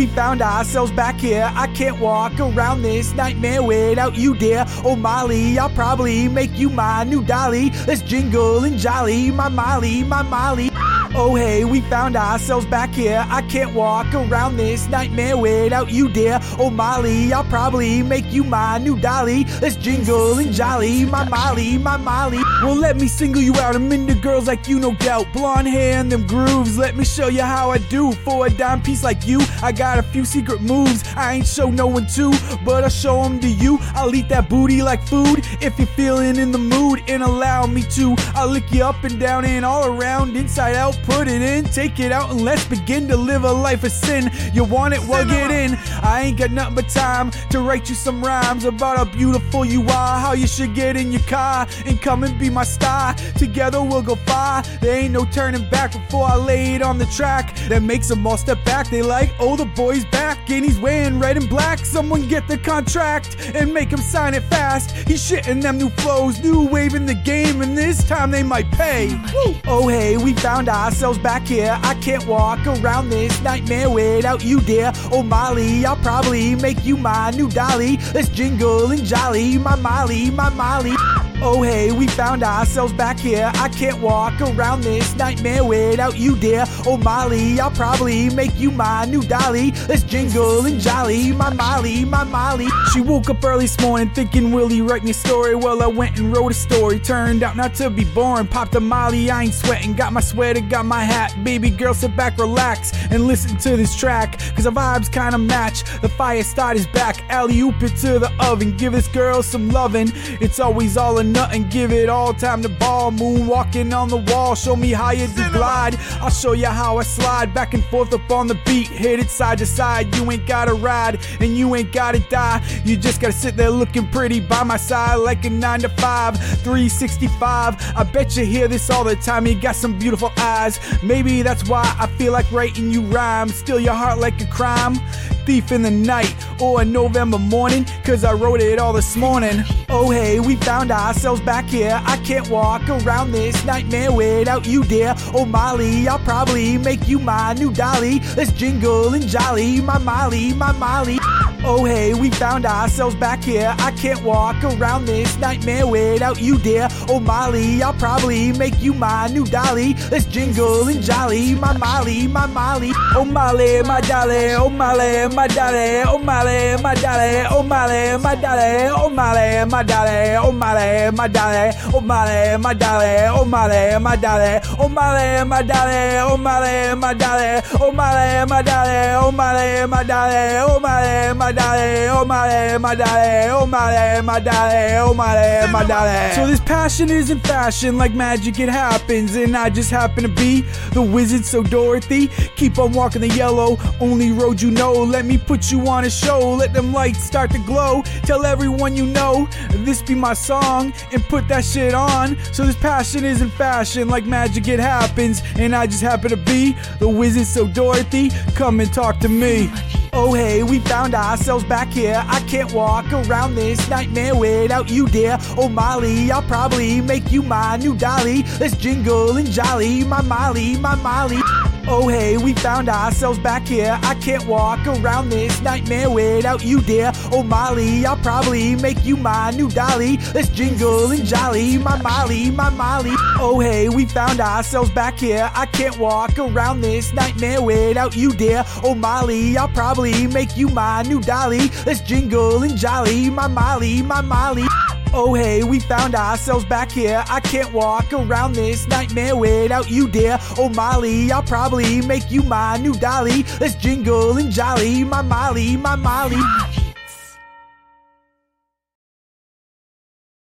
we found ourselves back here. I can't walk around this nightmare without you, dear. Oh, Molly, I'll probably make you my new dolly. Let's jingle and jolly, my Molly, my Molly. Oh, hey, we found ourselves back here. I can't walk around this nightmare without you, dear. Oh, Molly, I'll probably make you my new dolly. Let's jingle and jolly, my Molly, my Molly. Well, let me single you out. I'm into girls like you, no doubt. Blonde hair and them grooves. Let me show you how I do. For a dime piece like you, I got a few secret moves. I ain't show no one to, but I'll show them to you. I'll eat that booty like food if you're feeling in the mood and allow me to. I'll lick you up and down and all around, inside out put it in, take it out, and let's begin to live a life of sin. You want it? Well, get in. I ain't got nothing but time to write you some rhymes about how beautiful you are, how you should get in your car and come and be my star. Together we'll go far. There ain't no turning back before I lay it on the track. That makes them all step back. They like, oh, the boy's back and he's wearing red and black. Someone get the contract and make him sign it fast. He's shitting them new flows, new wave in the game, and this time they might pay. Woo. Oh, hey, we found back here. I can't walk around this nightmare without you, dear. Oh, Molly, I'll probably make you my new dolly. Let's jingle and jolly, my Molly, my Molly. Oh hey, we found ourselves back here. I can't walk around this nightmare without you, dear. Oh Molly, I'll probably make you my new dolly. Let's jingle and jolly, my Molly, my Molly. She woke up early this morning thinking, will write me a story? Well, I went and wrote a story. Turned out not to be boring. Popped a Molly, I ain't sweating. Got my sweater, got my hat. Baby girl, sit back, relax, and listen to this track. Cause the vibes kinda match. The fire starter's back. Alley oop it to the oven. Give this girl some lovin'. It's always all or nothing. Give it all time to ball. Moonwalking on the wall. Show me how you do glide. I'll show you how I slide back and forth up on the beat. Hit it side to side. You ain't gotta ride and you ain't gotta die. You just gotta sit there looking pretty by my side like a 9 to 5, 365. I bet you hear this all the time. You got some beautiful eyes. Maybe that's why I feel like writing you rhymes. Steal your heart like a crime. Thief in the night or a November morning. Cause I wrote it all this morning. Oh, hey, we found ourselves back here. I can't walk around this nightmare without you, dear. Oh, Molly, I'll probably make you my new dolly. Let's jingle and jolly, my Molly, my Molly. Oh, hey, we found ourselves back here. I can't walk around this nightmare without you, dear. Oh, Molly, I'll probably make you my new dolly. Let's jingle and jolly, my Molly, my Molly. Oh, Molly, my dolly, oh, Molly, my dolly, oh, Molly, my dolly, oh, Molly, my dolly, oh, Molly, my dolly, oh, Molly, my dolly, oh, Molly, my dolly, oh, Molly, my dolly, oh, Molly, my dolly, oh, Molly, my dolly, oh, Molly, my dolly, oh, Molly, my dolly, oh, Molly, my oh, oh. So this passion is in fashion, like magic it happens, and I just happen to be the wizard. So Dorothy, keep on walking the yellow, only road you know. Let me put you on a show, let them lights start to glow. Tell everyone you know this be my song, and put that shit on. So this passion is in fashion, like magic it happens, and I just happen to be the wizard. So Dorothy, come and talk to me. Oh hey, we found ourselves back here. I can't walk around this nightmare without you, dear. Oh Molly, I'll probably make you my new dolly. Let's jingle and jolly, my Molly, my Molly. Oh hey, we found ourselves back here. I can't walk around this nightmare without you, dear. Oh Molly, I'll probably make you my new dolly. Let's jingle and jolly, my Molly, my Molly. Oh hey, we found ourselves back here. I can't walk around this nightmare without you, dear. Oh Molly, I'll probably make you my new dolly. Let's jingle and jolly, my Molly, my Molly. Oh hey, we found ourselves back here. I can't walk around this nightmare without you, dear. Oh Molly, I'll probably make you my new dolly. Let's jingle and jolly, my Molly, my Molly.